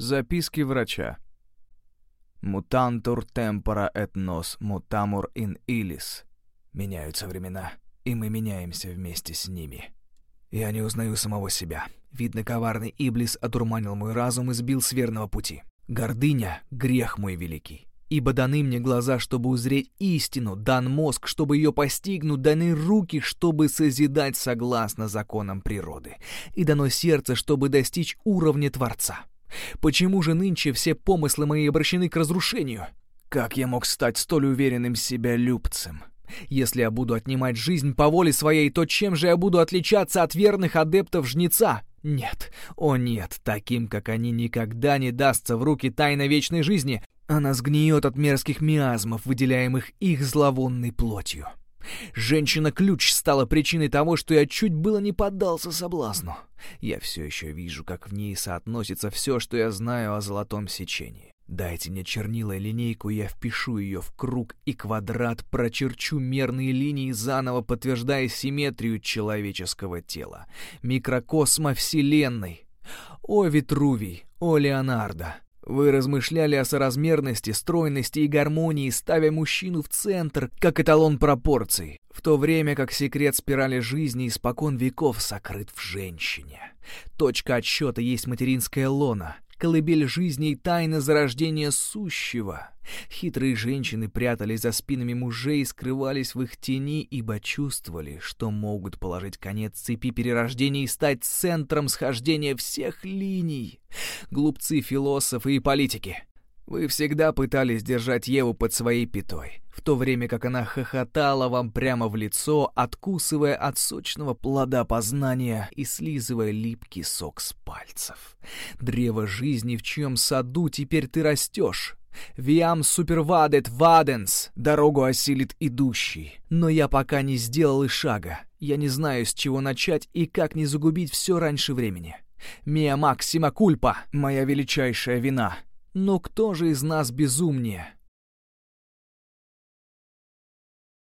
Записки врача. «Мутантур темпора et nos mutamur in illis». Меняются времена, и мы меняемся вместе с ними. Я не узнаю самого себя. Видно, коварный Иблис одурманил мой разум и сбил с верного пути. Гордыня — грех мой великий. Ибо даны мне глаза, чтобы узреть истину, дан мозг, чтобы ее постигнуть, даны руки, чтобы созидать согласно законам природы, и дано сердце, чтобы достичь уровня Творца. Почему же нынче все помыслы мои обращены к разрушению? Как я мог стать столь уверенным себя любцем? Если я буду отнимать жизнь по воле своей, то чем же я буду отличаться от верных адептов жнеца? Нет, о нет, таким, как они, никогда не дастся в руки тайна вечной жизни. Она сгниет от мерзких миазмов, выделяемых их зловонной плотью. Женщина-ключ стала причиной того, что я чуть было не поддался соблазну. Я все еще вижу, как в ней соотносится все, что я знаю о золотом сечении. Дайте мне чернила и линейку, я впишу ее в круг и квадрат, прочерчу мерные линии, заново подтверждая симметрию человеческого тела, микрокосма Вселенной. О, Витрувий, о, Леонардо, вы размышляли о соразмерности, стройности и гармонии, ставя мужчину в центр, как эталон пропорций, в то время как секрет спирали жизни испокон веков сокрыт в женщине. Точка отсчета есть материнская лона, колыбель жизни и тайна зарождения сущего. Хитрые женщины прятались за спинами мужей скрывались в их тени, ибо чувствовали, что могут положить конец цепи перерождения и стать центром схождения всех линий. Глупцы, философы и политики. Вы всегда пытались держать Еву под своей пятой, в то время как она хохотала вам прямо в лицо, откусывая от сочного плода познания и слизывая липкий сок с пальцев. Древо жизни, в чьем саду теперь ты растешь, Виам супервадет ваденс, дорогу осилит идущий. Но я пока не сделал и шага. Я не знаю, с чего начать и как не загубить все раньше времени. Мия максима кульпа, моя величайшая вина. Но кто же из нас безумнее?